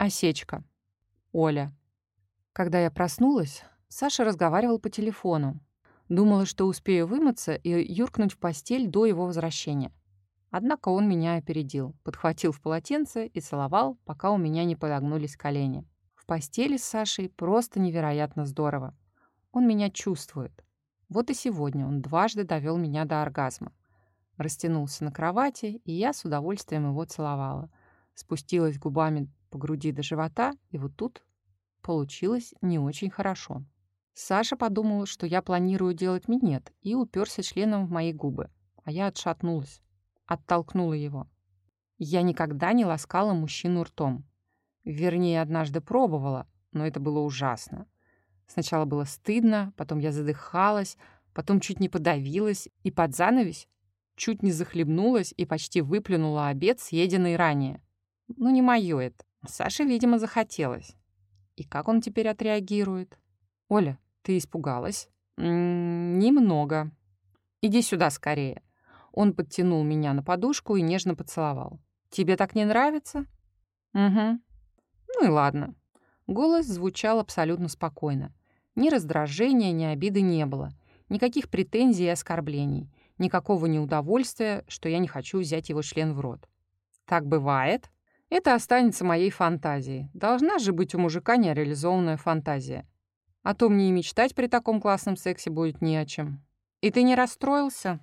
Осечка. Оля. Когда я проснулась, Саша разговаривал по телефону. Думала, что успею вымыться и юркнуть в постель до его возвращения. Однако он меня опередил, подхватил в полотенце и целовал, пока у меня не подогнулись колени. В постели с Сашей просто невероятно здорово. Он меня чувствует. Вот и сегодня он дважды довел меня до оргазма. Растянулся на кровати, и я с удовольствием его целовала. Спустилась губами по груди до живота, и вот тут получилось не очень хорошо. Саша подумал, что я планирую делать минет, и уперся членом в мои губы. А я отшатнулась, оттолкнула его. Я никогда не ласкала мужчину ртом. Вернее, однажды пробовала, но это было ужасно. Сначала было стыдно, потом я задыхалась, потом чуть не подавилась и под занавес чуть не захлебнулась и почти выплюнула обед, съеденный ранее. Ну, не моё это. Саше, видимо, захотелось. И как он теперь отреагирует? «Оля, ты испугалась?» М -м «Немного. Иди сюда скорее». Он подтянул меня на подушку и нежно поцеловал. «Тебе так не нравится?» «Угу. Ну и ладно». Голос звучал абсолютно спокойно. Ни раздражения, ни обиды не было. Никаких претензий и оскорблений. Никакого неудовольствия, что я не хочу взять его член в рот. Так бывает. Это останется моей фантазией. Должна же быть у мужика нереализованная фантазия. А то мне и мечтать при таком классном сексе будет не о чем. И ты не расстроился?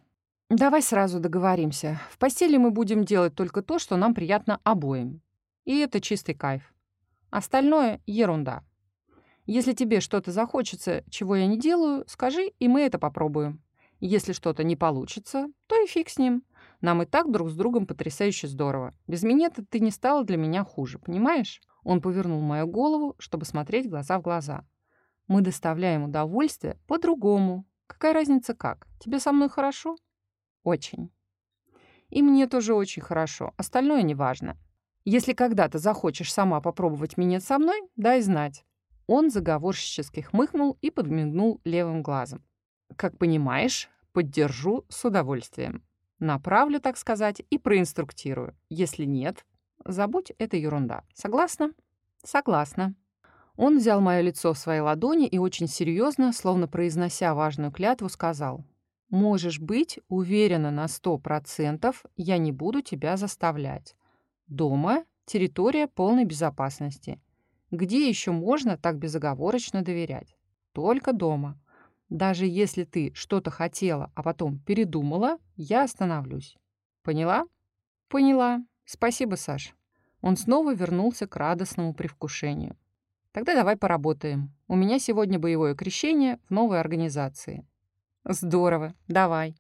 Давай сразу договоримся. В постели мы будем делать только то, что нам приятно обоим. И это чистый кайф. Остальное — ерунда. Если тебе что-то захочется, чего я не делаю, скажи, и мы это попробуем. Если что-то не получится, то и фиг с ним. Нам и так друг с другом потрясающе здорово. Без меня ты не стала для меня хуже, понимаешь? Он повернул мою голову, чтобы смотреть глаза в глаза. Мы доставляем удовольствие по-другому. Какая разница как? Тебе со мной хорошо? Очень. И мне тоже очень хорошо. Остальное неважно. Если когда-то захочешь сама попробовать минет со мной, дай знать. Он заговорщически хмыкнул и подмигнул левым глазом. «Как понимаешь, поддержу с удовольствием. Направлю, так сказать, и проинструктирую. Если нет, забудь, это ерунда. Согласна?» «Согласна». Он взял мое лицо в свои ладони и очень серьезно, словно произнося важную клятву, сказал. «Можешь быть уверена на сто процентов, я не буду тебя заставлять. Дома — территория полной безопасности. Где еще можно так безоговорочно доверять? Только дома. Даже если ты что-то хотела, а потом передумала, я остановлюсь. Поняла? Поняла. Спасибо, Саш. Он снова вернулся к радостному привкушению. Тогда давай поработаем. У меня сегодня боевое крещение в новой организации. Здорово. Давай.